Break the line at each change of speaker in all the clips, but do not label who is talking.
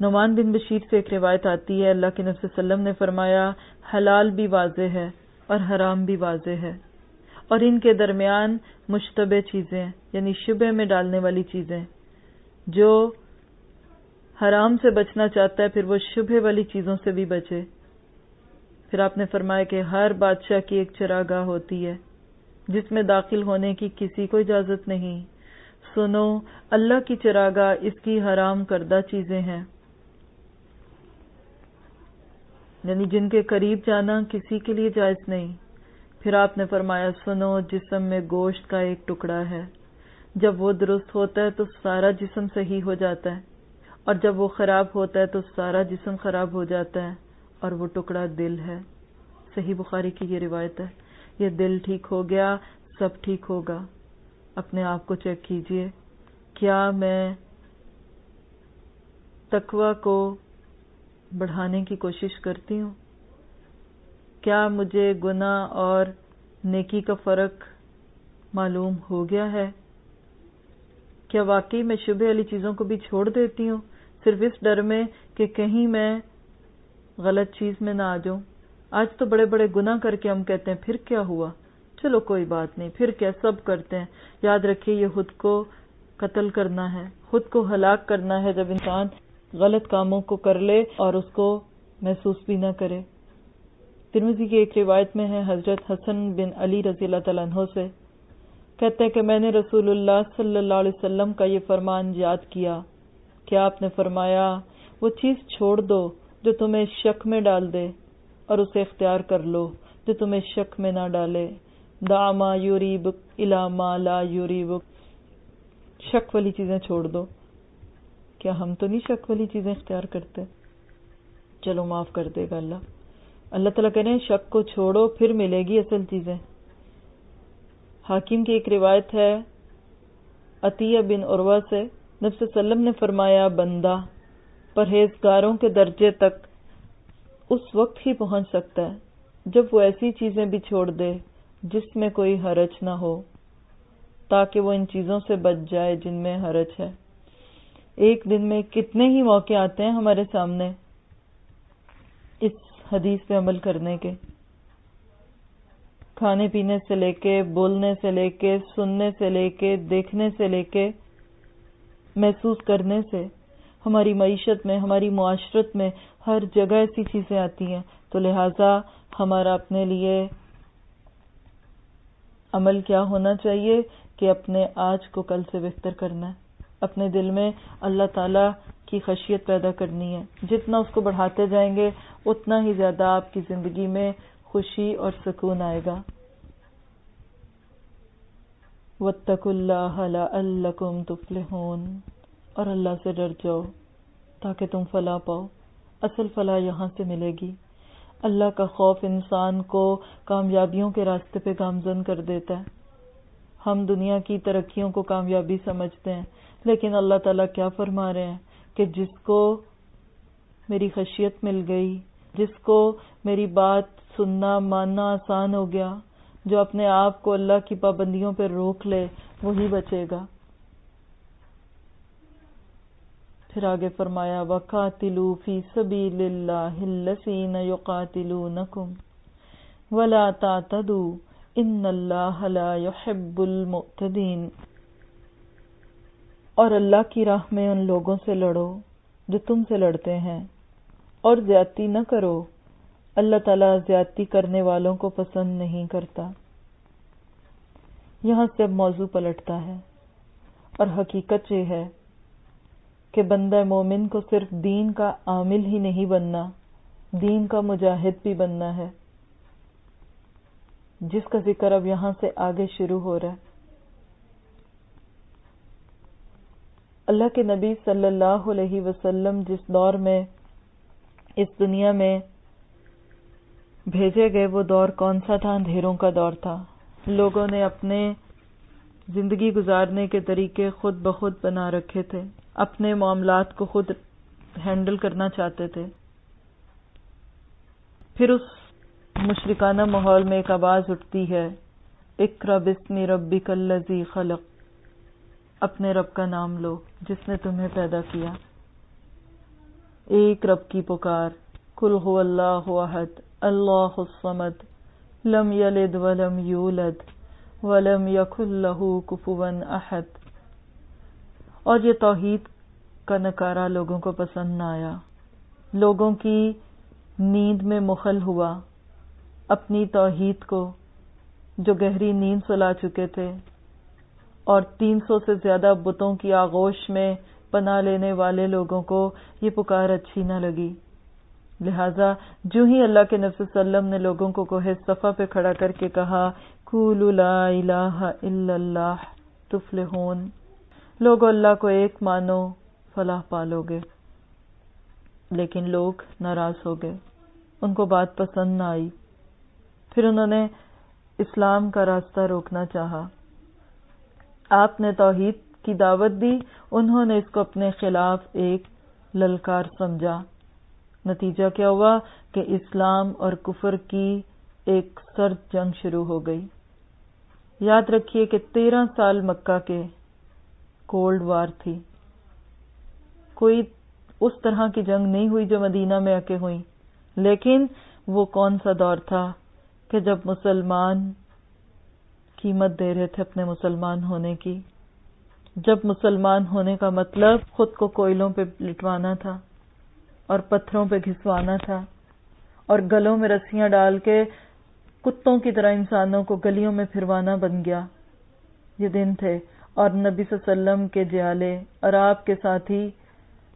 نعمان بن بشیر سے ایک روایت آتی ہے، اللہ کے نبی صلی اللہ علیہ وسلم نے فرمایا، حلال بھی واضح ہے اور حرام بھی واضح ہے۔ اور ان کے درمیان مشتبہ چیزیں یعنی شبہ میں ڈالنے والی چیزیں۔ جو حرام سے بچنا چاہتا ہے، پھر وہ شبہ والی چیزوں سے بھی بچے۔ پھر آپ نے فرمایا کہ ہر بادشاہ کی ایک چراگاہ ہوتی ہے، جس میں داخل ہونے کی کسی کو اجازت نہیں۔ سنو، اللہ کی چراگاہ اس کی حرام کردہ چیزیں ہیں۔ یعنی جن کے قریب جانا کسی کے لیے جائز نہیں۔ پھر آپ نے فرمایا، سنو، جسم میں گوشت کا ایک ٹکڑا ہے۔ جب وہ درست ہوتا ہے تو سارا جسم صحیح ہو جاتا ہے، اور جب وہ خراب ہوتا ہے تو سارا جسم خراب ہو جاتا ہے، اور وہ ٹکڑا دل ہے۔ صحیح بخاری کی یہ روایت ہے۔ یہ دل ٹھیک ہو گیا، سب ٹھیک ہوگا۔ اپنے آپ کو چیک کیجیے۔ کیا میں تقوی کو بڑھانے کی کوشش کرتی ہوں۔ کیا مجھے گناہ اور نیکی کا فرق معلوم ہو گیا ہے؟ کیا واقعی میں شبہ والی چیزوں کو بھی چھوڑ دیتی ہوں صرف اس ڈر میں کہ کہیں میں غلط چیز میں نہ آ جاؤں؟ آج تو بڑے بڑے گناہ کر کے ہم کہتے ہیں، پھر کیا ہوا؟ چلو کوئی بات نہیں، پھر کیا؟ سب کرتے ہیں۔ یاد رکھیے، یہ خود کو قتل کرنا ہے، خود کو ہلاک کرنا ہے جب انسان غلط کاموں کو کر لے اور اس کو محسوس بھی نہ کرے۔ ترمزی کی ایک روایت میں ہے، حضرت حسن بن علی رضی اللہ تعالیٰ عنہ سے کہتے ہیں کہ میں نے رسول اللہ صلی اللہ علیہ وسلم کا یہ فرمان یاد کیا۔ کیا آپ نے فرمایا، وہ چیز چھوڑ دو جو تمہیں شک میں ڈال دے اور اسے اختیار کر لو جو تمہیں شک میں نہ ڈالے۔ داما یوری بک علاما لا یوری بک شک والی چیزیں چھوڑ دو۔ کیا ہم تو نہیں شک والی چیزیں اختیار کرتے؟ چلو معاف کر دے گا اللہ۔ اللہ تعالیٰ کہنے شک کو چھوڑو، پھر ملے گی اصل چیزیں۔ حاکم کی ایک روایت ہے، عطیہ بن عروا سے، نبی وسلم نے فرمایا، بندہ پرہیزگاروں کے درجے تک اس وقت ہی پہنچ سکتا ہے جب وہ ایسی چیزیں بھی چھوڑ دے جس میں کوئی حرج نہ ہو، تاکہ وہ ان چیزوں سے بچ جائے جن میں حرج ہے۔ ایک دن میں کتنے ہی موقع آتے ہیں ہمارے سامنے اس حدیث پہ عمل کرنے کے۔ کھانے پینے سے لے کے، بولنے سے لے کے، سننے سے لے کے، دیکھنے سے لے کے، محسوس کرنے سے، ہماری معیشت میں، ہماری معاشرت میں ہر جگہ ایسی چیزیں آتی ہیں۔ تو لہٰذا ہمارا اپنے لیے عمل کیا ہونا چاہیے کہ اپنے آج کو کل سے بہتر کرنا ہے۔ اپنے دل میں اللہ تعالی کی خشیت پیدا کرنی ہے۔ جتنا اس کو بڑھاتے جائیں گے، اتنا ہی زیادہ آپ کی زندگی میں خوشی اور سکون آئے گا۔ وَاتَّقُوا اللَّهَ لَعَلَّكُمْ تُفْلِحُونَ۔ اور اللہ سے ڈر جاؤ تاکہ تم فلاح پاؤ۔ اصل فلاح یہاں سے ملے گی۔ اللہ کا خوف انسان کو کامیابیوں کے راستے پہ گامزن کر دیتا ہے۔ ہم دنیا کی ترقیوں کو کامیابی سمجھتے ہیں۔ لیکن اللہ تعالیٰ کیا فرما رہے ہیں کہ جس کو میری خشیت مل گئی، جس کو میری بات سننا، ماننا آسان ہو گیا، جو اپنے آپ کو اللہ کی پابندیوں پہ روک لے، وہی بچے گا۔ پھر آگے فرمایا، وَقَاتِلُوا فِي سَبِيلِ اللَّهِ الَّذِينَ يُقَاتِلُونَكُمْ وَلَا تَعْتَدُوا إِنَّ اللَّهَ لَا يُحِبُّ الْمُعْتَدِينَ اور اللہ کی راہ میں ان لوگوں سے لڑو جو تم سے لڑتے ہیں، اور زیادتی نہ کرو۔ اللہ تعالیٰ زیادتی کرنے والوں کو پسند نہیں کرتا۔ یہاں سے اب موضوع پلٹتا ہے، اور حقیقت یہ ہے کہ بندہ مومن کو صرف دین کا عامل ہی نہیں بننا، دین کا مجاہد بھی بننا ہے۔ جس کا ذکر اب یہاں سے آگے شروع ہو رہا ہے۔ اللہ کے نبی صلی اللہ علیہ وسلم جس دور میں، اس دنیا میں بھیجے گئے وہ دور کون سا تھا؟ اندھیروں کا دور تھا۔ لوگوں نے اپنے زندگی گزارنے کے طریقے خود بخود بنا رکھے تھے۔ اپنے معاملات کو خود ہینڈل کرنا چاہتے تھے۔ پھر اس مشرکانہ ماحول میں ایک آواز اٹھتی ہے اقرا بسم ربک الذی خلق۔ اپنے رب کا نام لو، جس نے تمہیں پیدا کیا۔ ایک رب کی پکار کل هو اللہ احد، اللہ الصمد، لم یلد ولم یولد، ولم یکن له کفوا احد۔ اور یہ توحید کا نکارہ لوگوں کو پسند نہ آیا۔ لوگوں کی نیند میں مخل ہوا۔ اپنی توحید کو جو گہری نیند سلا چکے تھے اور تین سو سے زیادہ بتوں کی آغوش میں پناہ لینے والے لوگوں کو یہ پکار اچھی نہ لگی۔ لہذا جو ہی اللہ کے نفس وسلم نے لوگوں کو کوہ صفا پہ کھڑا کر کے کہا لا الہ الا اللہ تفلحون لوگ اللہ کو ایک مانو، فلاح پالو گے لیکن لوگ ناراض ہو گئے۔ ان کو بات پسند نہ آئی۔ پھر انہوں نے اسلام کا راستہ روکنا چاہا۔ آپ نے توحید کی دعوت دی، انہوں نے اس کو اپنے خلاف ایک للکار سمجھا۔ نتیجہ کیا ہوا کہ اسلام اور کفر کی ایک سرد جنگ شروع ہو گئی۔ یاد رکھیے کہ تیرہ سال مکہ کے کولڈ وار تھی۔ کوئی اس طرح کی جنگ نہیں ہوئی جو مدینہ میں آ کے ہوئی، لیکن وہ کون سا دور تھا کہ جب مسلمان قیمت دے رہے تھے اپنے مسلمان ہونے کی۔ جب مسلمان ہونے کا مطلب خود کو کوئلوں پہ لٹوانا تھا اور پتھروں پہ گھسوانا تھا اور گلوں میں رسیاں ڈال کے کتوں کی طرح انسانوں کو گلیوں میں پھروانا بن گیا۔ یہ دن تھے اور نبی صلی اللہ علیہ وسلم کے جیالے اور آپ کے ساتھی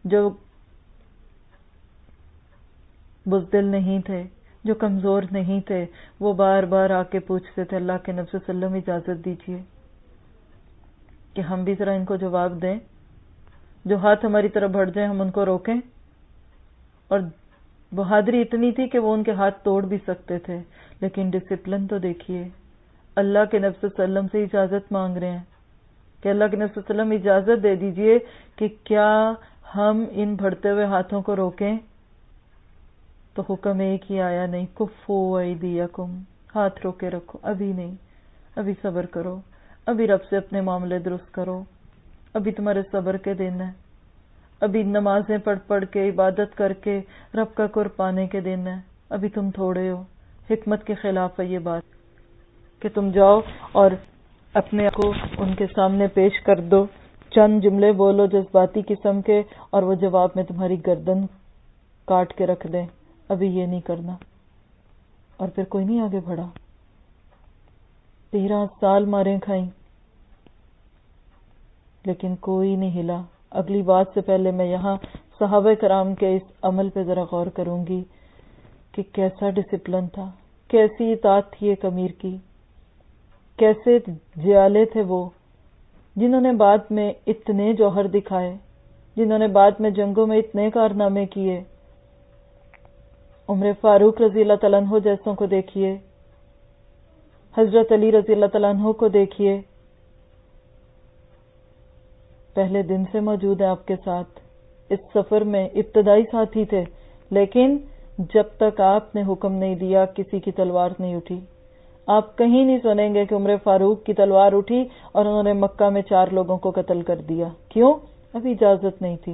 جو بزدل نہیں تھے۔ جو کمزور نہیں تھے، وہ بار بار آ کے پوچھتے تھے، اللہ کے نبی وسلم اجازت دیجیے کہ ہم بھی ذرا ان کو جواب دیں۔ جو ہاتھ ہماری طرف بڑھ جائیں ہم ان کو روکیں۔ اور بہادری اتنی تھی کہ وہ ان کے ہاتھ توڑ بھی سکتے تھے۔ لیکن ڈسپلن تو دیکھیے، اللہ کے نفس وسلم سے اجازت مانگ رہے ہیں۔ کہ اللہ کے نفس وسلم اجازت دے دیجیے کہ کیا ہم ان بڑھتے ہوئے ہاتھوں کو روکیں۔ تو حکم ایک ہی آیا نہیں، کفو ایدیکم، ہاتھ روکے رکھو، ابھی نہیں، ابھی صبر کرو، ابھی رب سے اپنے معاملے درست کرو، ابھی تمہارے صبر کے دن ہے ابھی نمازیں پڑھ پڑھ کے، عبادت کر کے، رب کا کر پانے کے دن ہے ابھی تم تھوڑے ہو، حکمت کے خلاف ہے یہ بات، کہ تم جاؤ اور اپنے کو ان کے سامنے پیش کر دو، چند جملے بولو جذباتی قسم کے، اور وہ جواب میں تمہاری گردن کاٹ کے رکھ دیں۔ ابھی یہ نہیں کرنا۔ اور پھر کوئی نہیں آگے بڑھا۔ تیرہ سال مارے کھائیں۔ لیکن کوئی نہیں ہلا۔ اگلی بات سے پہلے میں یہاں صحابہ کرام کے اس عمل پہ ذرا غور کروں گی کہ کیسا ڈسپلن تھا۔ کیسی اطاعت تھی ایک امیر کی۔ کیسے جیالے تھے وہ۔ جنہوں نے بعد میں اتنے جوہر دکھائے۔ جنہوں نے بعد میں جنگوں میں اتنے کارنامے کیے۔ عمر فاروق رضی اللہ تعالیٰ عنہ جیسوں کو دیکھیے، حضرت علی رضی اللہ تعالیٰ عنہ کو دیکھیے۔ پہلے دن سے موجود ہے آپ کے ساتھ۔ اس سفر میں ابتدائی ساتھی تھے، لیکن جب تک آپ نے حکم نہیں دیا، کسی کی تلوار نہیں اٹھی۔ آپ کہیں نہیں سنیں گے کہ عمر فاروق کی تلوار اٹھی اور انہوں نے مکہ میں چار لوگوں کو قتل کر دیا۔ کیوں؟ ابھی اجازت نہیں تھی۔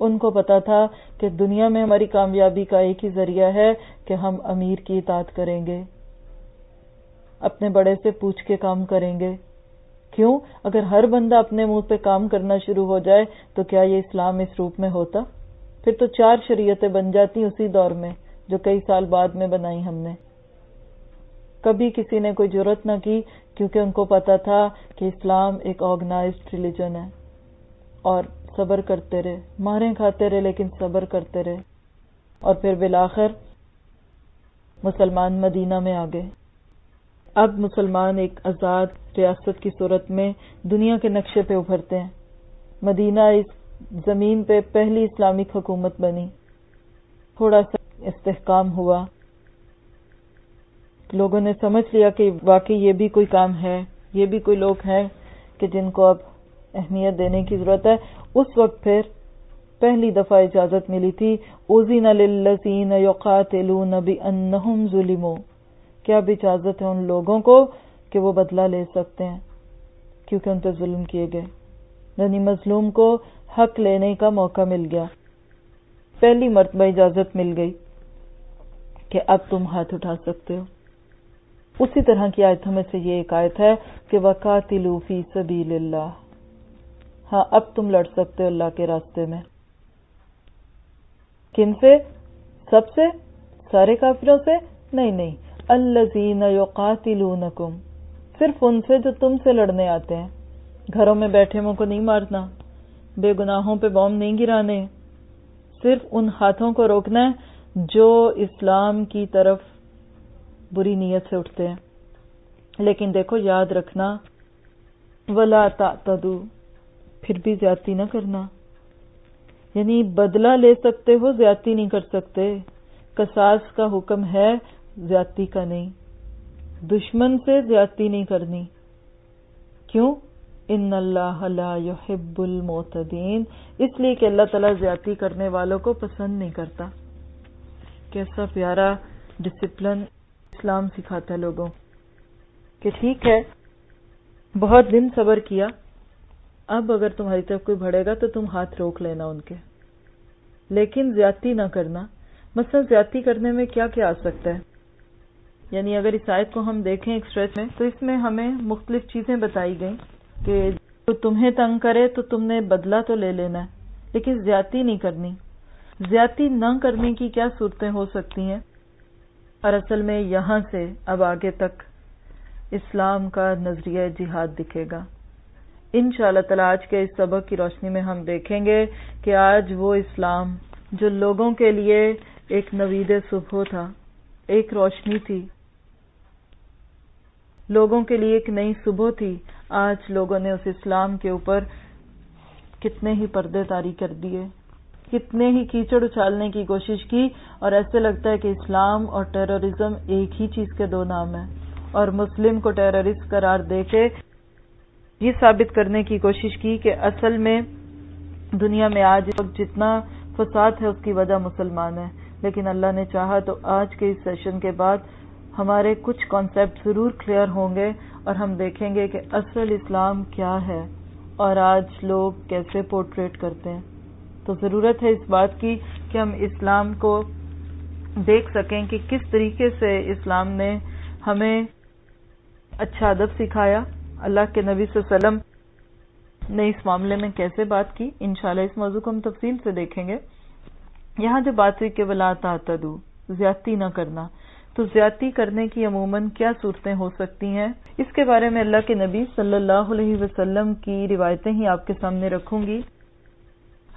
ان کو پتا تھا کہ دنیا میں ہماری کامیابی کا ایک ہی ذریعہ ہے کہ ہم امیر کی اطاعت کریں گے، اپنے بڑے سے پوچھ کے کام کریں گے۔ کیوں؟ اگر ہر بندہ اپنے منہ پہ کام کرنا شروع ہو جائے تو کیا یہ اسلام اس روپ میں ہوتا؟ پھر تو چار شریعتیں بن جاتی اسی دور میں جو کئی سال بعد میں بنائی ہم نے۔ کبھی کسی نے کوئی ضرورت نہ کی کیونکہ ان کو پتا تھا کہ اسلام ایک آرگنائزڈ ریلیجن ہے اور صبر کرتے رہے۔ ماریں کھاتے رہے لیکن صبر کرتے رہے۔ اور پھر بلاخر مسلمان مدینہ میں آ گئے۔ اب مسلمان ایک آزاد ریاست کی صورت میں دنیا کے نقشے پہ ابھرتے ہیں۔ مدینہ اس زمین پہ پہلی اسلامک حکومت بنی۔ تھوڑا سا استحکام ہوا۔ لوگوں نے سمجھ لیا کہ واقعی یہ بھی کوئی کام ہے، یہ بھی کوئی لوگ ہیں کہ جن کو اب اہمیت دینے کی ضرورت ہے۔ اس وقت پھر پہلی دفعہ اجازت ملی تھی۔ اوزین للذین یقاتلون بانہم ظلموا۔ کیا بھی اجازت ہے ان لوگوں کو کہ وہ بدلہ لے سکتے ہیں؟ کیونکہ ان پہ ظلم کیے گئے۔ یعنی مظلوم کو حق لینے کا موقع مل گیا۔ پہلی مرتبہ اجازت مل گئی کہ اب تم ہاتھ اٹھا سکتے ہو۔ اسی طرح کی آیتوں میں سے یہ ایک آیت ہے کہ وقاتلو فی سبیل اللہ ہاں اب تم لڑ سکتے ہو اللہ کے راستے میں۔ کن سے؟ سب سے؟ سارے کافروں سے؟ نہیں نہیں۔ الزین یقاتلونکم۔ صرف ان سے جو تم سے لڑنے آتے ہیں۔ گھروں میں بیٹھے کو نہیں مارنا۔ بے گناہوں پہ بوم نہیں گرانے۔ صرف ان ہاتھوں کو روکنا ہے جو اسلام کی طرف بری نیت سے اٹھتے ہیں۔ لیکن دیکھو، یاد رکھنا۔ ولا تعتدو پھر بھی زیادتی نہ کرنا۔ یعنی بدلہ لے سکتے ہو، زیادتی نہیں کر سکتے۔ کساس کا حکم ہے، زیادتی کا نہیں۔ دشمن سے زیادتی نہیں کرنی۔ کیوں؟ ان اللہ لا يحب المعتدین۔ اس لیے کہ اللہ تعالیٰ زیادتی کرنے والوں کو پسند نہیں کرتا۔ کیسا پیارا ڈسپلن اسلام سکھاتا ہے لوگوں۔ کہ ٹھیک ہے، بہت دن صبر کیا۔ اب اگر تمہاری طرف کوئی بڑھے گا تو تم ہاتھ روک لینا ان کے۔ لیکن زیادتی نہ کرنا۔ مثلا زیادتی کرنے میں کیا کیا آ سکتا ہے؟ یعنی اگر اس آیت کو ہم دیکھیں ایک میں، تو اس میں ہمیں مختلف چیزیں بتائی گئیں کہ جو تمہیں تنگ کرے تو تم نے بدلہ تو لے لینا ہے، لیکن زیادتی نہیں کرنی۔ زیادتی نہ کرنے کی کیا صورتیں ہو سکتی ہیں؟ اور اصل میں یہاں سے اب آگے تک اسلام کا نظریہ جہاد دکھے گا۔ ان شاء اللہ تعالی آج کے اس سبق کی روشنی میں ہم دیکھیں گے کہ آج وہ اسلام جو لوگوں کے لیے ایک نوید صبح تھا، ایک روشنی تھی۔ لوگوں کے لیے ایک نئی صبح تھی۔ آج لوگوں نے اس اسلام کے اوپر کتنے ہی پردے تاری کر دیے، کتنے ہی کیچڑ اچھالنے کی کوشش کی اور ایسے لگتا ہے کہ اسلام اور ٹیررزم ایک ہی چیز کے دو نام ہیں اور مسلم کو ٹیررسٹ قرار دے کے یہ ثابت کرنے کی کوشش کی کہ اصل میں دنیا میں آج جتنا فساد ہے اس کی وجہ مسلمان ہے۔ لیکن اللہ نے چاہا تو آج کے اس سیشن کے بعد ہمارے کچھ کانسیپٹ ضرور کلیئر ہوں گے اور ہم دیکھیں گے کہ اصل اسلام کیا ہے اور آج لوگ کیسے پورٹریٹ کرتے ہیں۔ تو ضرورت ہے اس بات کی کہ ہم اسلام کو دیکھ سکیں کہ کس طریقے سے اسلام نے ہمیں اچھا ادب سکھایا۔ اللہ کے نبی صلی اللہ علیہ وسلم نے اس معاملے میں کیسے بات کی؟ انشاءاللہ اس موضوع کو ہم تفصیل سے دیکھیں گے۔ یہاں جو بات ہوئی کہ ولا تعتدو زیادتی نہ کرنا۔ تو زیادتی کرنے کی عموماً کیا صورتیں ہو سکتی ہیں؟ اس کے بارے میں اللہ کے نبی صلی اللہ علیہ وسلم کی روایتیں ہی آپ کے سامنے رکھوں گی۔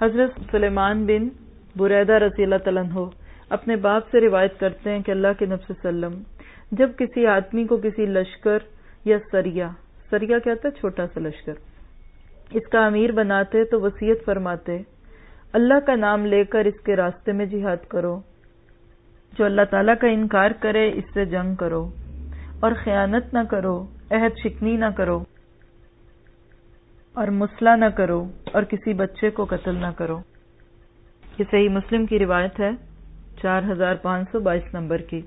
حضرت سلیمان بن بریدہ رضی اللہ تعالیٰ ہو اپنے باپ سے روایت کرتے ہیں کہ اللہ کے نبی وسلم جب کسی آدمی کو کسی لشکر یا سریا سریا کیا تھا چھوٹا سا لشکر۔ اس کا امیر بناتے، تو وسیعت فرماتے، اللہ کا نام لے کر اس کے راستے میں جہاد کرو۔ جو اللہ تعالیٰ کا انکار کرے، اس سے جنگ کرو۔ اور خیانت نہ کرو، عہد شکنی نہ کرو۔ اور مسئلہ نہ کرو، اور کسی بچے کو قتل نہ کرو۔ یہ صحیح مسلم کی روایت ہے، چار ہزار پانچ سو بائیس نمبر کی۔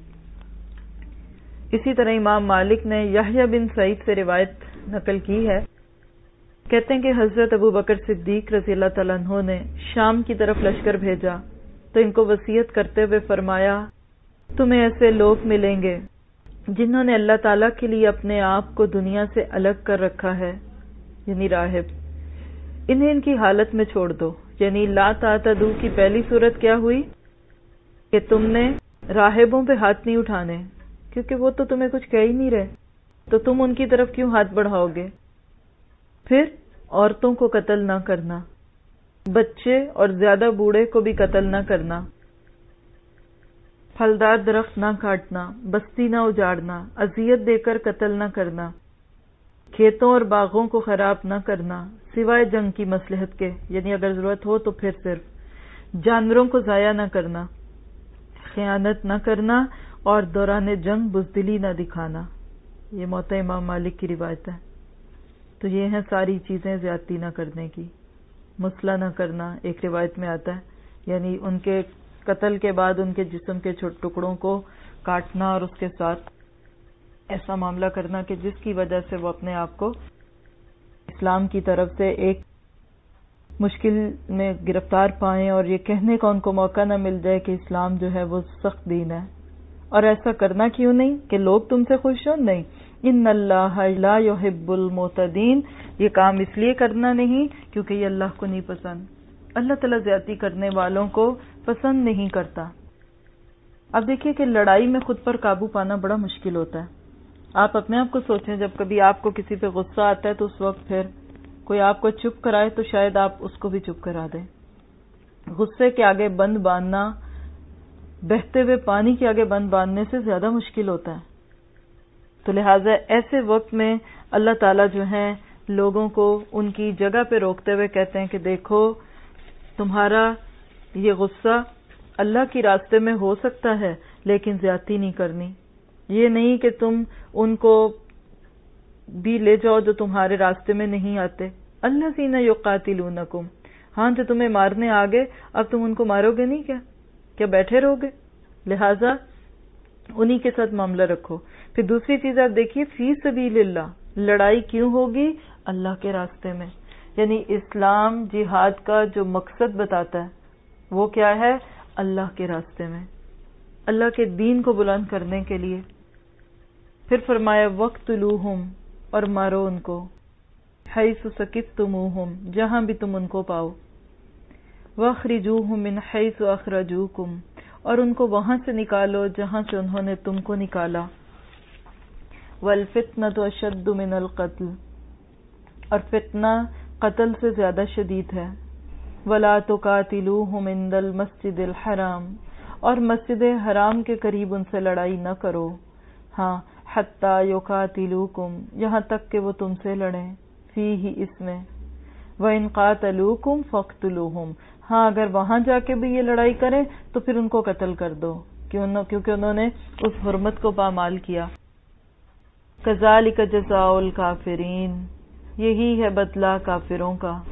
اسی طرح امام مالک نے یحییٰ بن سعید سے روایت نقل کی ہے۔ کہتے ہیں کہ حضرت ابو بکر صدیق رضی اللہ تعالیٰ عنہ نے شام کی طرف لشکر بھیجا۔ تو ان کو وسیعت کرتے ہوئے فرمایا، تمہیں ایسے لوگ ملیں گے جنہوں نے اللہ تعالیٰ کے لیے اپنے آپ کو دنیا سے الگ کر رکھا ہے یعنی راہب۔ انہیں ان کی حالت میں چھوڑ دو۔ یعنی لا تعتدو کی پہلی صورت کیا ہوئی؟ کہ تم نے راہبوں پہ ہاتھ نہیں اٹھانے، کیونکہ وہ تو تمہیں کچھ کہہ ہی نہیں رہے۔ تو تم ان کی طرف کیوں ہاتھ بڑھاؤ گے؟ پھر عورتوں کو قتل نہ کرنا، بچے اور زیادہ بوڑھے کو بھی قتل نہ کرنا، پھلدار درخت نہ کاٹنا، بستی نہ اجاڑنا، اذیت دے کر قتل نہ کرنا، کھیتوں اور باغوں کو خراب نہ کرنا، سوائے جنگ کی مسلحت کے یعنی اگر ضرورت ہو تو پھر صرف جانوروں کو ضائع نہ کرنا، خیانت نہ کرنا اور دوران جنگ بزدلی نہ دکھانا۔ یہ موت امام مالک کی روایت ہے۔ تو یہ ہیں ساری چیزیں زیادتی نہ کرنے کی۔ مسئلہ نہ کرنا ایک روایت میں آتا ہے۔ یعنی ان کے قتل کے بعد ان کے جسم کے چھوٹ ٹکڑوں کو کاٹنا اور اس کے ساتھ ایسا معاملہ کرنا کہ جس کی وجہ سے وہ اپنے آپ کو اسلام کی طرف سے ایک مشکل میں گرفتار پائیں اور یہ کہنے کا ان کو موقع نہ مل جائے کہ اسلام جو ہے وہ سخت دین ہے۔ اور ایسا کرنا کیوں نہیں کہ لوگ تم سے خوش ہوں؟ نہیں. ان اللہ لا يحب المعتدین یہ کام اس لیے کرنا نہیں کیونکہ یہ اللہ کو نہیں پسند. اللہ تعالیٰ زیادتی کرنے والوں کو پسند نہیں کرتا. اب دیکھیے کہ لڑائی میں خود پر قابو پانا بڑا مشکل ہوتا ہے. آپ اپنے آپ کو سوچیں، جب کبھی آپ کو کسی پہ غصہ آتا ہے تو اس وقت پھر کوئی آپ کو چپ کرائے تو شاید آپ اس کو بھی چپ کرا دیں. غصے کے آگے بند باندھنا بہتے ہوئے پانی کے آگے بند باندھنے سے زیادہ مشکل ہوتا ہے۔ تو لہٰذا ایسے وقت میں اللہ تعالیٰ جو ہے لوگوں کو ان کی جگہ پہ روکتے ہوئے کہتے ہیں کہ دیکھو، تمہارا یہ غصہ اللہ کی راستے میں ہو سکتا ہے، لیکن زیادتی نہیں کرنی۔ یہ نہیں کہ تم ان کو بھی لے جاؤ جو تمہارے راستے میں نہیں آتے۔ اللہ سینا یو قاتل ہاں جو تمہیں مارنے آگے، اب تم ان کو مارو گے نہیں کیا؟ کیا بیٹھے رہو گے؟ لہذا انہی کے ساتھ معاملہ رکھو۔ پھر دوسری چیز آپ دیکھیے، فی سبیل اللہ، لڑائی کیوں ہوگی؟ اللہ کے راستے میں۔ یعنی اسلام جہاد کا جو مقصد بتاتا ہے، وہ کیا ہے؟ اللہ کے راستے میں۔ اللہ کے دین کو بلند کرنے کے لیے۔ پھر فرمایا وقت لوہم اور مارو ان کو۔ حیث سکفتموہم جہاں بھی تم ان کو پاؤ۔ وَأَخْرِجُوهُمْ مِنْ حَيْثُ أَخْرَجُوكُمْ اور ان کو وہاں سے نکالو جہاں سے انہوں نے تم کو نکالا۔ وَالْفِتْنَةُ أَشَدُّ مِنَ الْقَتْلِ اور فتنہ قتل سے زیادہ شدید ہے۔ وَلَا تُقَاتِلُوهُمْ عِنْدَ الْمَسْجِدِ الْحَرَامِ اور مسجد حرام کے قریب ان سے لڑائی نہ کرو۔ ہاں حَتَّى يُقَاتِلُوكُمْ، یہاں تک کہ وہ تم سے لڑیں۔ فی ہی اس میں۔ وَإِنْ قَاتَلُوكُمْ فَاقْتُلُوهُمْ ہاں اگر وہاں جا کے بھی یہ لڑائی کریں تو پھر ان کو قتل کر دو۔ کیونکہ انہوں نے اس حرمت کو پامال کیا۔ كَذَلِكَ جَزَاءُ الْكَافِرِينَ یہی ہے بدلہ کافروں کا۔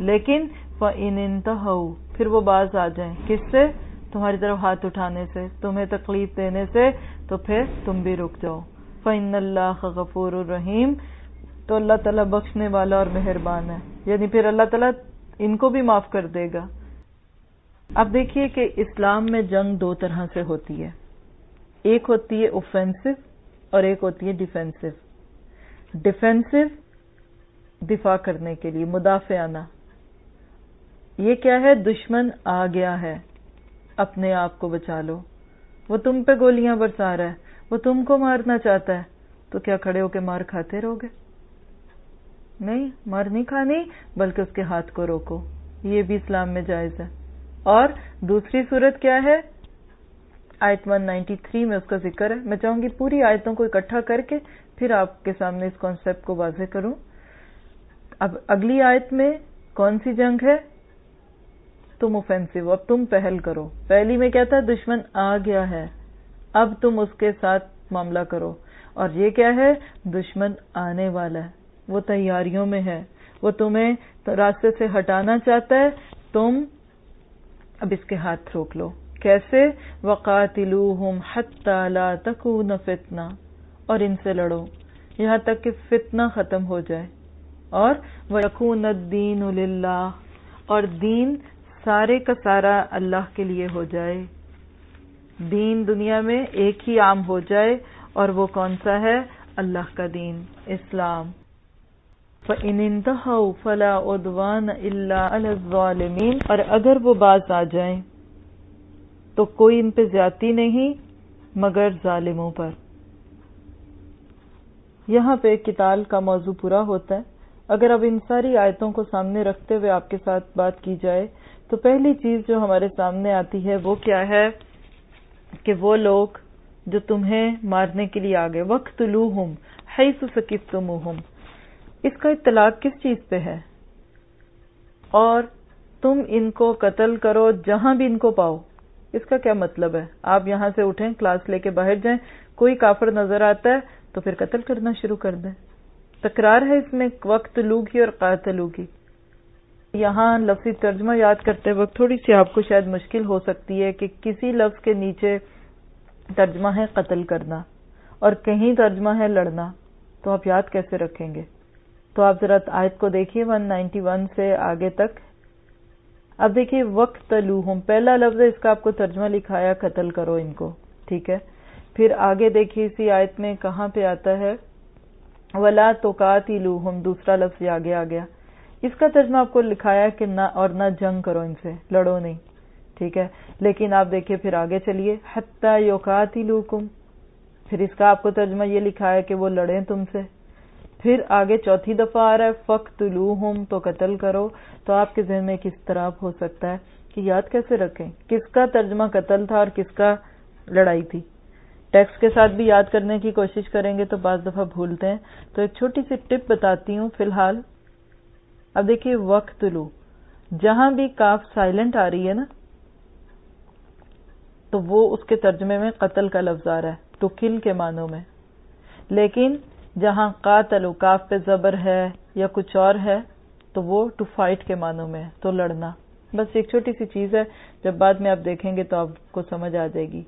لیکن فَإِنِ انْتَهَوْا پھر وہ باز آ جائیں۔ کس سے؟ تمہاری طرف ہاتھ اٹھانے سے، تمہیں تکلیف دینے سے۔ تو پھر تم بھی رک جاؤ۔ فَإِنَّ اللَّهَ غَفُورٌ الرحیم تو اللہ تعالیٰ بخشنے والا اور مہربان ہے۔ یعنی پھر اللہ تعالیٰ ان کو بھی معاف کر دے گا۔ اب دیکھیے کہ اسلام میں جنگ دو طرح سے ہوتی ہے۔ ایک ہوتی ہے اوفینسو اور ایک ہوتی ہے ڈیفینسو ڈیفینسو دفاع کرنے کے لیے، مدافعانہ۔ یہ کیا ہے؟ دشمن آ گیا ہے۔ اپنے آپ کو بچا لو۔ وہ تم پہ گولیاں برسا رہا ہے۔ وہ تم کو مارنا چاہتا ہے۔ تو کیا کھڑے ہو کے مار کھاتے رہو گے؟ نہیں مر نہیں کھانی، بلکہ اس کے ہاتھ کو روکو۔ یہ بھی اسلام میں جائز ہے۔ اور دوسری صورت کیا ہے؟ آیت 193 میں اس کا ذکر ہے۔ میں چاہوں گی پوری آیتوں کو اکٹھا کر کے پھر آپ کے سامنے اس کانسیپٹ کو واضح کروں۔ اب اگلی آیت میں کون سی جنگ ہے؟ تم اوفینسو اب تم پہل کرو۔ پہلی میں کیا تھا؟ دشمن آ گیا ہے۔ اب تم اس کے ساتھ معاملہ کرو۔ اور یہ کیا ہے؟ دشمن آنے والا ہے۔ وہ تیاریوں میں ہے۔ وہ تمہیں راستے سے ہٹانا چاہتا ہے۔ تم اب اس کے ہاتھ روک لو۔ کیسے؟ وقاتلوہم حتی لا تکون فتنہ اور ان سے لڑو۔ یہاں تک کہ فتنہ ختم ہو جائے۔ اور وَيَكُونَ الدِّينُ لِلَّهِ۔ اور دین سارے کا سارا اللہ کے لیے ہو جائے۔ دین دنیا میں ایک ہی عام ہو جائے۔ اور وہ کون سا ہے؟ اللہ کا دین۔ اسلام۔ فَإِنِ انْتَهَوْا فَلَا عُدْوَانَ إِلَّا عَلَى الظَّالِمِينَ اور اگر وہ باز آ جائیں تو کوئی ان پہ زیادتی نہیں مگر ظالموں پر۔ یہاں پہ کتال کا موضوع پورا ہوتا ہے۔ اگر اب ان ساری آیتوں کو سامنے رکھتے ہوئے آپ کے ساتھ بات کی جائے تو پہلی چیز جو ہمارے سامنے آتی ہے وہ کیا ہے؟ کہ وہ لوگ جو تمہیں مارنے کے لیے آگے وقت لوہم حیث سکفتموہم اس کا اطلاق کس چیز پہ ہے؟ اور تم ان کو قتل کرو جہاں بھی ان کو پاؤ۔ اس کا کیا مطلب ہے؟ آپ یہاں سے اٹھیں، کلاس لے کے باہر جائیں۔ کوئی کافر نظر آتا ہے تو پھر قتل کرنا شروع کر دیں۔ تکرار ہے اس میں وقت لوگی اور قاتلو کی یہاں لفظی ترجمہ یاد کرتے وقت تھوڑی سی آپ کو شاید مشکل ہو سکتی ہے کہ کسی لفظ کے نیچے ترجمہ ہے قتل کرنا اور کہیں ترجمہ ہے لڑنا۔ تو آپ یاد کیسے رکھیں گے؟ تو آپ ذرا آیت کو دیکھیے 191 سے آگے تک۔ اب دیکھیے، وقت تلوہم پہلا لفظ ہے، اس کا آپ کو ترجمہ لکھایا، قتل کرو ان کو، ٹھیک ہے؟ پھر آگے دیکھیے، اسی آیت میں کہاں پہ آتا ہے؟ ولا تو دوسرا لفظ آگے آ گیا۔ اس کا ترجمہ آپ کو لکھایا کہ نہ اور نہ جنگ کرو ان سے، لڑو نہیں، ٹھیک ہے؟ لیکن آپ دیکھیے، پھر آگے چلیے۔ حتی یوکاتی لوکم پھر اس کا آپ کو ترجمہ یہ لکھا ہے کہ وہ لڑیں تم سے۔ پھر آگے چوتھی دفعہ آ رہا ہے فخت لوہم تو قتل کرو۔ تو آپ کے ذہن میں کس طرح ہو سکتا ہے کہ یاد کیسے رکھیں؟ کس کا ترجمہ قتل تھا اور کس کا لڑائی تھی؟ ٹیکسٹ کے ساتھ بھی یاد کرنے کی کوشش کریں گے تو بعض دفعہ بھولتے ہیں۔ تو ایک چھوٹی سی ٹپ بتاتی ہوں فی الحال۔ اب دیکھیے وقت لو جہاں بھی کاف سائلنٹ آ رہی ہے نا، تو وہ اس کے ترجمے میں قتل کا لفظ آ رہا ہے، تو کل کے معنوں میں۔ لیکن جہاں قاتل کاف پہ زبر ہے یا کچھ اور ہے، تو وہ ٹو فائٹ کے معنوں میں تو لڑنا۔ بس ایک چھوٹی سی چیز ہے، جب بعد میں آپ دیکھیں گے تو آپ کو سمجھ آ جائے گی۔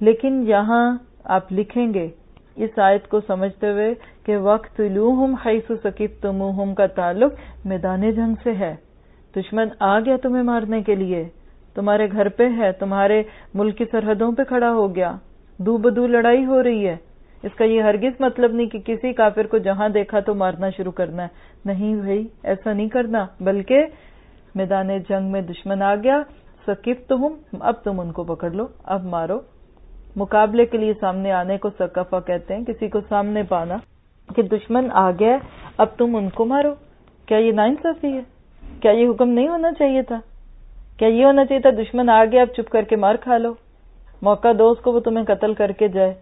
لیکن یہاں آپ لکھیں گے اس آیت کو سمجھتے ہوئے کہ وقت لوہم حیث سکیف تموہم کا تعلق میدان جنگ سے ہے۔ دشمن آ گیا تمہیں مارنے کے لیے۔ تمہارے گھر پہ ہے، تمہارے ملک کی سرحدوں پہ کھڑا ہو گیا۔ دو بدو لڑائی ہو رہی ہے۔ اس کا یہ ہرگز مطلب نہیں کہ کسی کافر کو جہاں دیکھا تو مارنا شروع کرنا ہے۔ نہیں بھائی، ایسا نہیں کرنا، بلکہ میدان جنگ میں دشمن آ گیا سکیف تو اب تم ان کو پکڑ لو، اب مارو۔ مقابلے کے لیے سامنے آنے کو سکفا کہتے ہیں، کسی کو سامنے پانا کہ دشمن آ گیا، اب تم ان کو مارو۔ کیا یہ نا انصافی ہے؟ کیا یہ حکم نہیں ہونا چاہیے تھا؟ کیا یہ ہونا چاہیے تھا دشمن آ گیا، اب چپ کر کے مار کھا لو؟ موقع دو اس کو، وہ تمہیں قتل کر کے جائے۔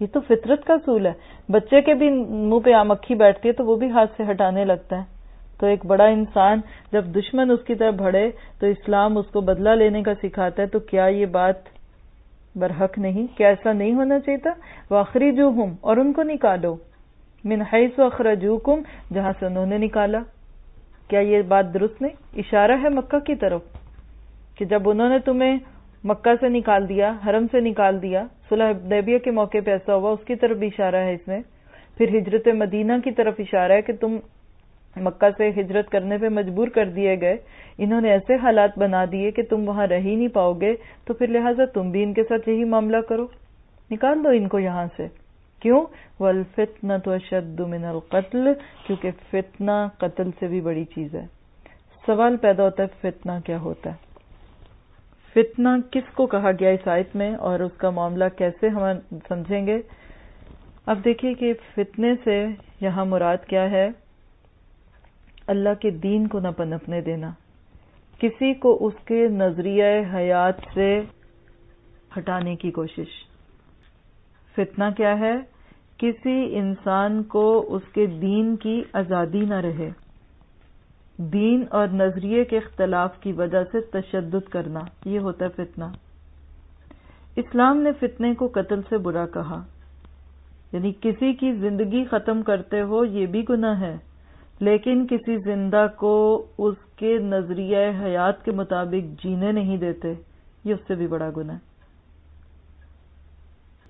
یہ تو فطرت کا سول ہے۔ بچے کے بھی منہ پہ آمکھی بیٹھتی ہے تو وہ بھی ہاتھ سے ہٹانے لگتا ہے۔ تو ایک بڑا انسان جب دشمن اس کی طرف بڑھے تو اسلام اس کو بدلہ لینے کا سکھاتا ہے تو کیا یہ بات برحق نہیں؟ کیا ایسا نہیں ہونا چاہیے تھا؟ وہ جو ہوں اور ان کو نکالو۔ من حیث و اخرجوکم جہاں سے انہوں نے نکالا۔ کیا یہ بات درست نہیں؟ اشارہ ہے مکہ کی طرف کہ جب انہوں نے تمہیں مکہ سے نکال دیا، حرم سے نکال دیا۔ صلح دیبیہ کے موقع پہ ایسا ہوا، اس کی طرف بھی اشارہ ہے اس میں۔ پھر ہجرت مدینہ کی طرف اشارہ ہے کہ تم مکہ سے ہجرت کرنے پہ مجبور کر دیے گئے۔ انہوں نے ایسے حالات بنا دیے کہ تم وہاں رہ ہی نہیں پاؤ گے، تو پھر لہٰذا تم بھی ان کے ساتھ یہی معاملہ کرو۔ نکال دو ان کو یہاں سے۔ کیوں؟ والفتنہ تو اشد من القتل، کیونکہ فتنہ قتل سے بھی بڑی چیز ہے۔ سوال پیدا ہوتا ہے، فتنہ کیا ہوتا ہے؟ فتنہ کس کو کہا گیا اس آیت میں اور اس کا معاملہ کیسے ہم سمجھیں گے؟ اب دیکھیے کہ فتنے سے یہاں مراد کیا ہے؟ اللہ کے دین کو نہ پنپنے دینا۔ کسی کو اس کے نظریہ حیات سے ہٹانے کی کوشش۔ فتنہ کیا ہے؟ کسی انسان کو اس کے دین کی آزادی نہ رہے۔ دین اور نظریے کے اختلاف کی وجہ سے تشدد کرنا، یہ ہوتا ہے فتنہ۔ اسلام نے فتنے کو قتل سے برا کہا۔ یعنی کسی کی زندگی ختم کرتے ہو، یہ بھی گناہ ہے۔ لیکن کسی زندہ کو اس کے نظریہ حیات کے مطابق جینے نہیں دیتے، یہ اس سے بھی بڑا گناہ ہے۔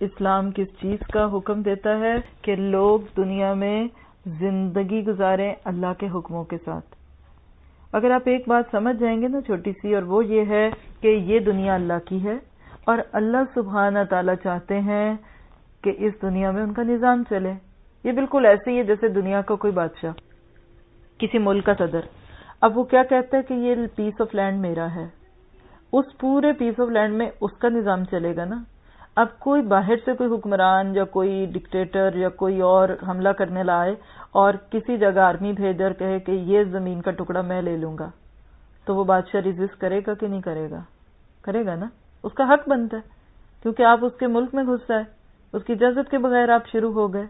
اسلام کس چیز کا حکم دیتا ہے؟ کہ لوگ دنیا میں زندگی گزاریں اللہ کے حکموں کے ساتھ۔ اگر آپ ایک بات سمجھ جائیں گے نا چھوٹی سی، اور وہ یہ ہے کہ یہ دنیا اللہ کی ہے، اور اللہ سبحانہ تعالی چاہتے ہیں کہ اس دنیا میں ان کا نظام چلے۔ یہ بالکل ایسے ہی ہے جیسے دنیا کا کوئی بادشاہ، کسی ملک کا صدر۔ اب وہ کیا کہتا ہے کہ یہ پیس آف لینڈ میرا ہے۔ اس پورے پیس آف لینڈ میں اس کا نظام چلے گا نا۔ اب کوئی باہر سے کوئی حکمران یا کوئی ڈکٹیٹر یا کوئی اور حملہ کرنے لائے اور کسی جگہ آرمی بھیج اور کہے کہ یہ زمین کا ٹکڑا میں لے لوں گا، تو وہ بادشاہ ریزسٹ کرے گا کہ نہیں کرے گا؟ کرے گا نا؟ اس کا حق بنتا ہے، کیونکہ آپ اس کے ملک میں گھس ہے اس کی اجازت کے بغیر آپ شروع ہو گئے۔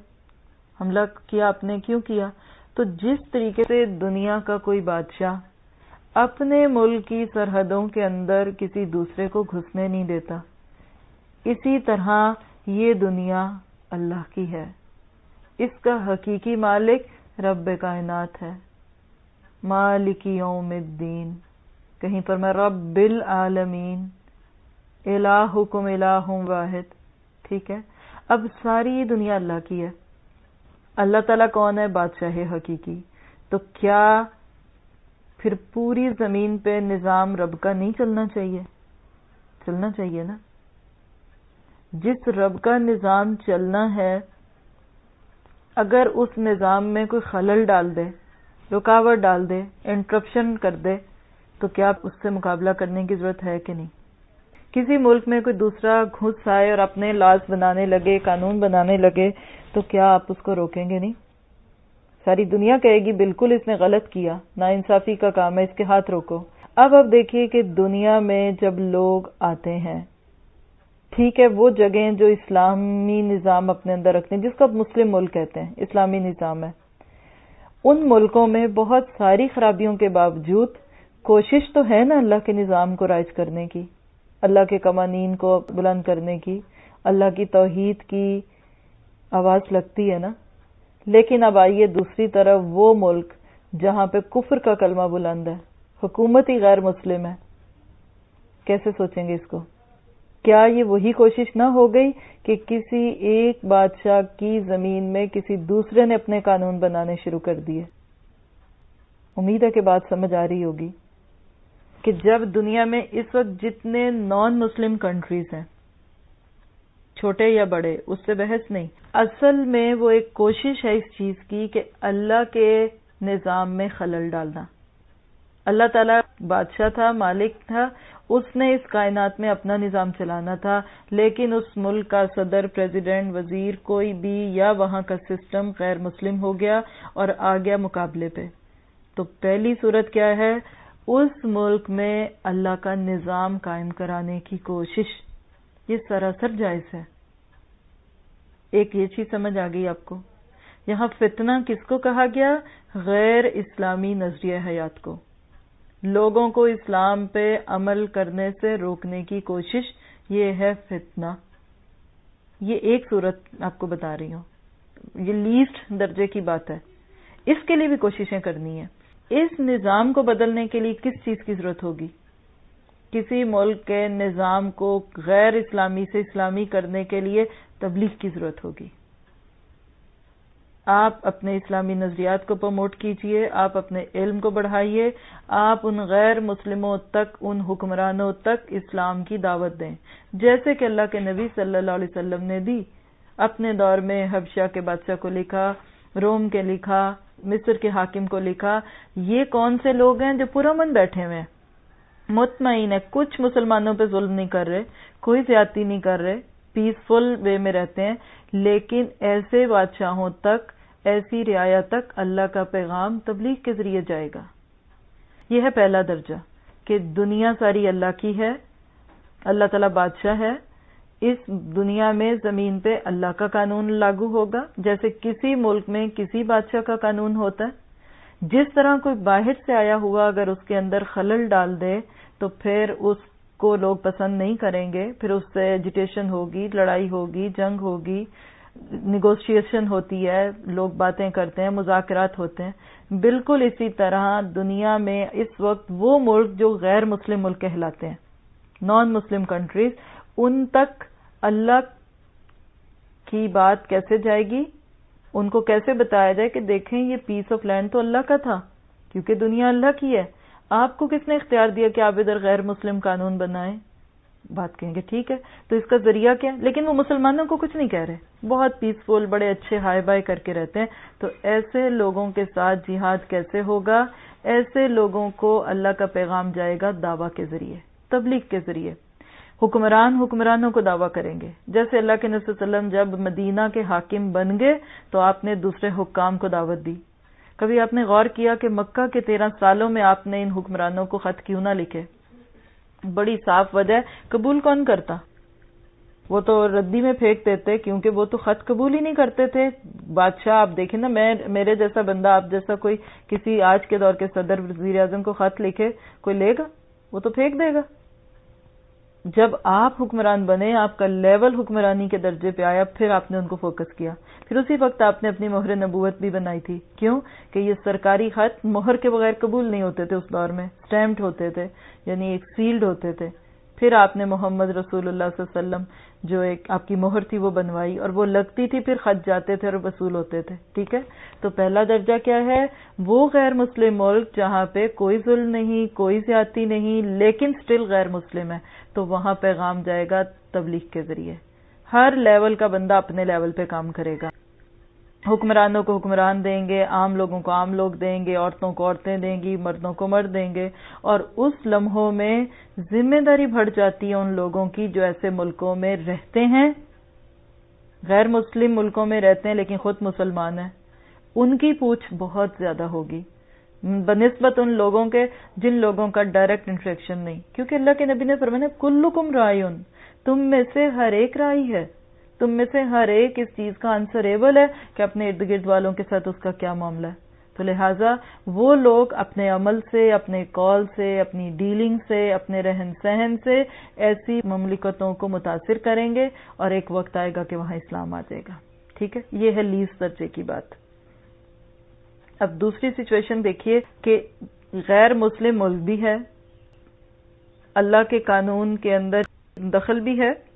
حملہ کیا آپ نے؟ کیوں کیا؟ تو جس طریقے سے دنیا کا کوئی بادشاہ اپنے ملک کی سرحدوں کے اندر کسی دوسرے کو گھسنے نہیں دیتا، اسی طرح یہ دنیا اللہ کی ہے۔ اس کا حقیقی مالک رب کائنات ہے۔ مالک یوم الدین۔ کہیں پر میں رب العالمین۔ الہکم الہ واحد۔ ٹھیک ہے؟ اب ساری دنیا اللہ کی ہے۔ اللہ تعالیٰ کون ہے؟ بادشاہ حقیقی۔ تو کیا پھر پوری زمین پہ نظام رب کا نہیں چلنا چاہیے؟ چلنا چاہیے نا۔ جس رب کا نظام چلنا ہے اگر اس نظام میں کوئی خلل ڈال دے، رکاوٹ ڈال دے انٹرپشن کر دے، تو کیا اس سے مقابلہ کرنے کی ضرورت ہے کہ نہیں؟ کسی ملک میں کوئی دوسرا گھس آئے اور اپنے لاز بنانے لگے، قانون بنانے لگے، تو کیا آپ اس کو روکیں گے نہیں؟ ساری دنیا کہے گی، بالکل اس نے غلط کیا نا انصافی کا کام ہے، اس کے ہاتھ روکو۔ اب اب دیکھیے کہ دنیا میں جب لوگ آتے ہیں ٹھیک ہے، وہ جگہیں جو اسلامی نظام اپنے اندر رکھتے ہیں، جس کو مسلم ملک کہتے ہیں، اسلامی نظام ہے۔ ان ملکوں میں بہت ساری خرابیوں کے باوجود کوشش تو ہے نا اللہ کے نظام کو رائج کرنے کی، اللہ کے قوانین کو بلند کرنے کی، اللہ کی توحید کی آواز لگتی ہے نا۔ لیکن اب آئیے دوسری طرف، وہ ملک جہاں پہ کفر کا کلمہ بلند ہے۔ حکومت ہی غیر مسلم ہے۔ کیسے سوچیں گے اس کو؟ کیا یہ وہی کوشش نہ ہو گئی کہ کسی ایک بادشاہ کی زمین میں کسی دوسرے نے اپنے قانون بنانے شروع کر دیے؟ امید ہے کہ بات سمجھ آ رہی ہوگی کہ جب دنیا میں اس وقت جتنے نان مسلم کنٹریز ہیں، چھوٹے یا بڑے، اس سے بحث نہیں، اصل میں وہ ایک کوشش ہے اس چیز کی کہ اللہ کے نظام میں خلل ڈالنا۔ اللہ تعالیٰ بادشاہ تھا، مالک تھا اس نے اس کائنات میں اپنا نظام چلانا تھا، لیکن اس ملک کا صدر پریزیڈنٹ وزیر کوئی بھی یا وہاں کا سسٹم غیر مسلم ہو گیا اور آ گیا مقابلے پہ۔ تو پہلی صورت کیا ہے؟ اس ملک میں اللہ کا نظام قائم کرانے کی کوشش۔ یہ سراسر جائز ہے۔ ایک یہ چیز سمجھ آ گئی آپ کو۔ یہاں فتنہ کس کو کہا گیا؟ غیر اسلامی نظریہ حیات کو۔ لوگوں کو اسلام پہ عمل کرنے سے روکنے کی کوشش، یہ ہے فتنہ۔ یہ ایک صورت آپ کو بتا رہی ہوں۔ یہ لیسٹ درجے کی بات ہے۔ اس کے لیے بھی کوششیں کرنی ہیں۔ اس نظام کو بدلنے کے لیے کس چیز کی ضرورت ہوگی؟ کسی ملک کے نظام کو غیر اسلامی سے اسلامی کرنے کے لیے تبلیغ کی ضرورت ہوگی۔ آپ اپنے اسلامی نظریات کو پروموٹ کیجیے، آپ اپنے علم کو بڑھائیے، آپ ان غیر مسلموں تک، ان حکمرانوں تک اسلام کی دعوت دیں۔ جیسے کہ اللہ کے نبی صلی اللہ علیہ وسلم نے دی اپنے دور میں حبشہ کے بادشاہ کو لکھا، روم کے لکھا، مصر کے حاکم کو لکھا، یہ کون سے لوگ ہیں جو پرامن بیٹھے ہوئے ہیں؟ مطمئن ہے کچھ مسلمانوں پہ ظلم نہیں کر رہے، کوئی زیادتی نہیں کر رہے پیسفل وے میں رہتے ہیں، لیکن ایسے بادشاہوں تک ایسی رعایا تک اللہ کا پیغام تبلیغ کے ذریعے جائے گا۔ یہ ہے پہلا درجہ کہ دنیا ساری اللہ کی ہے، اللہ تعالی بادشاہ ہے۔ اس دنیا میں زمین پہ اللہ کا قانون لاگو ہوگا، جیسے کسی ملک میں کسی بادشاہ کا قانون ہوتا ہے۔ جس طرح کوئی باہر سے آیا ہوا اگر اس کے اندر خلل ڈال دے، تو پھر اس کو لوگ پسند نہیں کریں گے۔ پھر اس سے ایجیٹیشن ہوگی، لڑائی ہوگی، جنگ ہوگی۔ نیگوشیشن ہوتی ہے، لوگ باتیں کرتے ہیں، مذاکرات ہوتے ہیں۔ بالکل اسی طرح دنیا میں اس وقت وہ ملک جو غیر مسلم ملک کہلاتے ہیں نان مسلم کنٹریز ان تک اللہ کی بات کیسے جائے گی؟ ان کو کیسے بتایا جائے کہ دیکھیں یہ پیس آف لینڈ تو اللہ کا تھا، کیونکہ دنیا اللہ کی ہے۔ آپ کو کس نے اختیار دیا کہ آپ ادھر غیر مسلم قانون بنائیں؟ بات کہیں گے، ٹھیک ہے، تو اس کا ذریعہ کیا ہے؟ لیکن وہ مسلمانوں کو کچھ نہیں کہہ رہے۔ بہت پیسفل بڑے اچھے ہائی بائی کر کے رہتے ہیں۔ تو ایسے لوگوں کے ساتھ جہاد کیسے ہوگا؟ ایسے لوگوں کو اللہ کا پیغام جائے گا دعوی کے ذریعے، تبلیغ کے ذریعے۔ حکمران حکمرانوں کو دعویٰ کریں گے۔ جیسے اللہ کے نصر وسلم جب مدینہ کے حاکم بن گئے، تو آپ نے دوسرے حکام کو دعوت دی۔ کبھی آپ نے غور کیا کہ مکہ کے تیرہ سالوں میں آپ نے ان حکمرانوں کو خط کیوں نہ لکھے؟ بڑی صاف وجہ قبول کون کرتا؟ وہ تو ردی میں پھینک دیتے کیونکہ وہ تو خط قبول ہی نہیں کرتے تھے۔ بادشاہ، آپ دیکھیں نا، میں میرے جیسا بندہ، آپ جیسا کوئی کسی آج کے دور کے صدر وزیر اعظم کو خط لکھے، کوئی لے گا؟ وہ تو پھینک دے گا۔ جب آپ حکمران بنے، آپ کا لیول حکمرانی کے درجے پہ آیا، پھر آپ نے ان کو فوکس کیا۔ پھر اسی وقت آپ نے اپنی مہر نبوت بھی بنائی تھی۔ کیوں؟ کہ یہ سرکاری خط مہر کے بغیر قبول نہیں ہوتے تھے اس دور میں اسٹیمپڈ ہوتے تھے یعنی ایک سیلڈ ہوتے تھے۔ پھر آپ نے محمد رسول اللہ صلی اللہ علیہ وسلم جو ایک آپ کی مہر تھی وہ بنوائی اور وہ لگتی تھی پھر خط جاتے تھے اور وصول ہوتے تھے، ٹھیک ہے؟ تو پہلا درجہ کیا ہے؟ وہ غیر مسلم ملک جہاں پہ کوئی ظلم نہیں، کوئی زیادتی نہیں، لیکن سٹل غیر مسلم ہے، تو وہاں پیغام جائے گا تبلیغ کے ذریعے۔ ہر لیول کا بندہ اپنے لیول پہ کام کرے گا۔ حکمرانوں کو حکمران دیں گے، عام لوگوں کو عام لوگ دیں گے، عورتوں کو عورتیں دیں گی، مردوں کو مرد دیں گے۔ اور اس لمحوں میں ذمہ داری بڑھ جاتی ہے ان لوگوں کی جو ایسے ملکوں میں رہتے ہیں۔ غیر مسلم ملکوں میں رہتے ہیں لیکن خود مسلمان ہیں۔ ان کی پوچھ بہت زیادہ ہوگی۔ بنسبت ان لوگوں کے، جن لوگوں کا ڈائریکٹ انفیکشن نہیں۔ کیونکہ اللہ کے نبی نے فرمایا، کلکم رائن تم میں سے ہر ایک رائی ہے۔ تم میں سے ہر ایک اس چیز کا آنسریبل ہے کہ اپنے ارد گرد والوں کے ساتھ اس کا کیا معاملہ ہے۔ تو لہٰذا وہ لوگ اپنے عمل سے، اپنے کال سے، اپنی ڈیلنگ سے، اپنے رہن سہن سے ایسی مملکتوں کو متاثر کریں گے اور ایک وقت آئے گا کہ وہاں اسلام آ جائے گا۔ ٹھیک ہے؟ یہ ہے لیز درجے کی بات۔ اب دوسری سچویشن دیکھیے کہ غیر مسلم ملک بھی ہے، اللہ کے قانون کے اندر دخل بھی ہے۔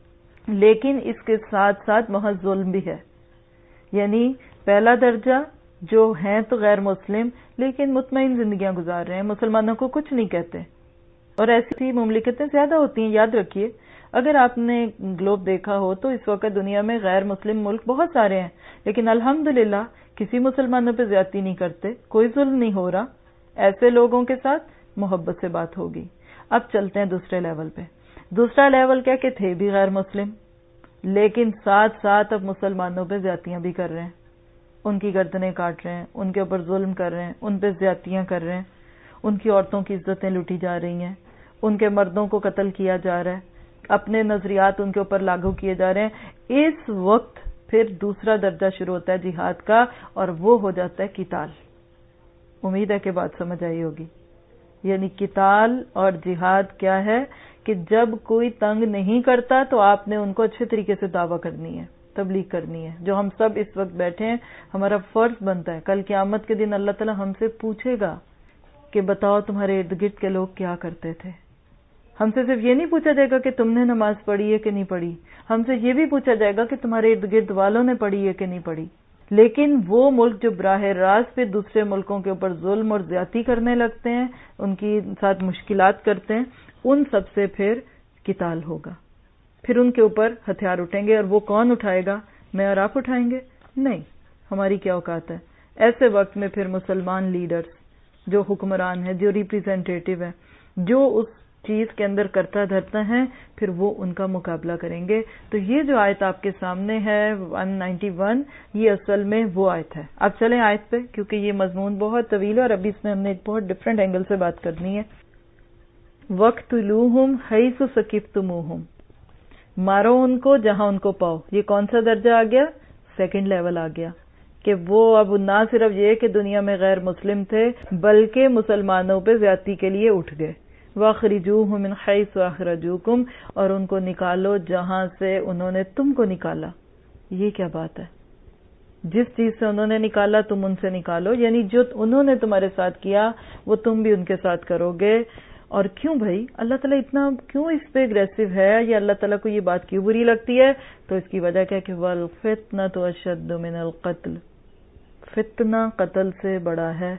لیکن اس کے ساتھ ساتھ وہاں ظلم بھی ہے۔ یعنی پہلا درجہ جو ہیں تو غیر مسلم، لیکن مطمئن زندگیاں گزار رہے ہیں، مسلمانوں کو کچھ نہیں کہتے۔ اور ایسی مملکتیں زیادہ ہوتی ہیں، یاد رکھیے۔ اگر آپ نے گلوب دیکھا ہو تو اس وقت دنیا میں غیر مسلم ملک بہت سارے ہیں، لیکن الحمدللہ کسی مسلمانوں پہ زیادتی نہیں کرتے، کوئی ظلم نہیں ہو رہا۔ ایسے لوگوں کے ساتھ محبت سے بات ہوگی۔ اب چلتے ہیں دوسرے لیول پہ۔ دوسرا لیول کیا کہ تھے بھی غیر مسلم، لیکن ساتھ ساتھ اب مسلمانوں پہ زیادتیاں بھی کر رہے ہیں۔ ان کی گردنیں کاٹ رہے ہیں، ان کے اوپر ظلم کر رہے ہیں، ان پہ زیادتیاں کر رہے ہیں۔ ان کی عورتوں کی عزتیں لوٹی جا رہی ہیں۔ ان کے مردوں کو قتل کیا جا رہا ہے۔ اپنے نظریات ان کے اوپر لاگو کیے جا رہے ہیں۔ اس وقت پھر دوسرا درجہ شروع ہوتا ہے جہاد کا اور وہ ہو جاتا ہے کتال امید ہے کہ بات سمجھ آئی ہوگی۔ یعنی کتال اور جہاد کیا ہے کہ جب کوئی تنگ نہیں کرتا تو آپ نے ان کو اچھے طریقے سے دعویٰ کرنی ہے، تبلیغ کرنی ہے۔ جو ہم سب اس وقت بیٹھے ہیں، ہمارا فرض بنتا ہے۔ کل قیامت کے دن اللہ تعالیٰ ہم سے پوچھے گا کہ بتاؤ تمہارے ارد گرد کے لوگ کیا کرتے تھے۔ ہم سے صرف یہ نہیں پوچھا جائے گا کہ تم نے نماز پڑھی ہے کہ نہیں پڑھی۔ ہم سے یہ بھی پوچھا جائے گا کہ تمہارے ارد گرد والوں نے پڑھی ہے کہ نہیں پڑھی۔ لیکن وہ ملک جو براہ راست پہ دوسرے ملکوں کے اوپر ظلم اور زیادتی کرنے لگتے ہیں، ان کی ساتھ مشکلات کرتے ہیں، ان سب سے پھر کتال ہوگا۔ پھر ان کے اوپر ہتھیار اٹھیں گے اور وہ کون اٹھائے گا؟ میں اور آپ اٹھائیں گے؟ نہیں، ہماری کیا اوقات ہے؟ ایسے وقت میں پھر مسلمان لیڈرز جو حکمران ہیں، جو ریپرزینٹیٹو ہیں، جو اس چیز کے اندر کرتا دھرتا ہے، پھر وہ ان کا مقابلہ کریں گے۔ تو یہ جو آیت آپ کے سامنے ہے 191 یہ اصل میں وہ آیت ہے۔ اب چلیں آیت پہ، کیونکہ یہ مضمون بہت طویل ہے اور ابھی اس میں ہم نے ایک بہت ڈفرینٹ اینگل سے بات کرنی ہے۔ وقت لوہم ہئی سو سکیف مارو ان کو جہاں ان کو پاؤ۔ یہ کون سا درجہ آ گیا؟ سیکنڈ لیول آ گیا۔ کہ وہ اب نہ صرف یہ کہ دنیا میں غیر مسلم تھے، بلکہ مسلمانوں پہ زیادتی کے لیے اٹھ گئے۔ وخرجو من حیث اخرجوکم اور ان کو نکالو جہاں سے انہوں نے تم کو نکالا۔ یہ کیا بات ہے؟ جس چیز سے انہوں نے نکالا تم ان سے نکالو یعنی جو انہوں نے تمہارے ساتھ کیا، وہ تم بھی ان کے ساتھ کرو گے۔ اور کیوں بھائی؟ اللہ تعالیٰ اتنا کیوں اس پہ اگریسو ہے؟ یا اللہ تعالیٰ کو یہ بات کیوں بری لگتی ہے؟ تو اس کی وجہ کیا کہ فتنا تو اشد من القتل۔ فتنہ قتل سے بڑا ہے۔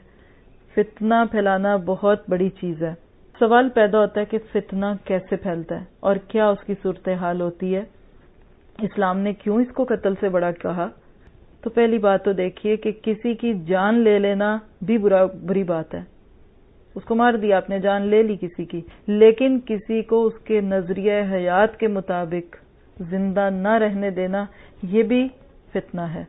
فتنہ پھیلانا بہت بڑی چیز ہے۔ سوال پیدا ہوتا ہے کہ فتنہ کیسے پھیلتا ہے اور کیا اس کی صورتحال ہوتی ہے؟ اسلام نے کیوں اس کو قتل سے بڑا کہا؟ تو پہلی بات تو دیکھیے کہ کسی کی جان لے لینا بھی برا، بری بات ہے۔ اس کو مار دیا، آپ نے جان لے لی کسی کی۔ لیکن کسی کو اس کے نظریہ حیات کے مطابق زندہ نہ رہنے دینا، یہ بھی فتنہ ہے۔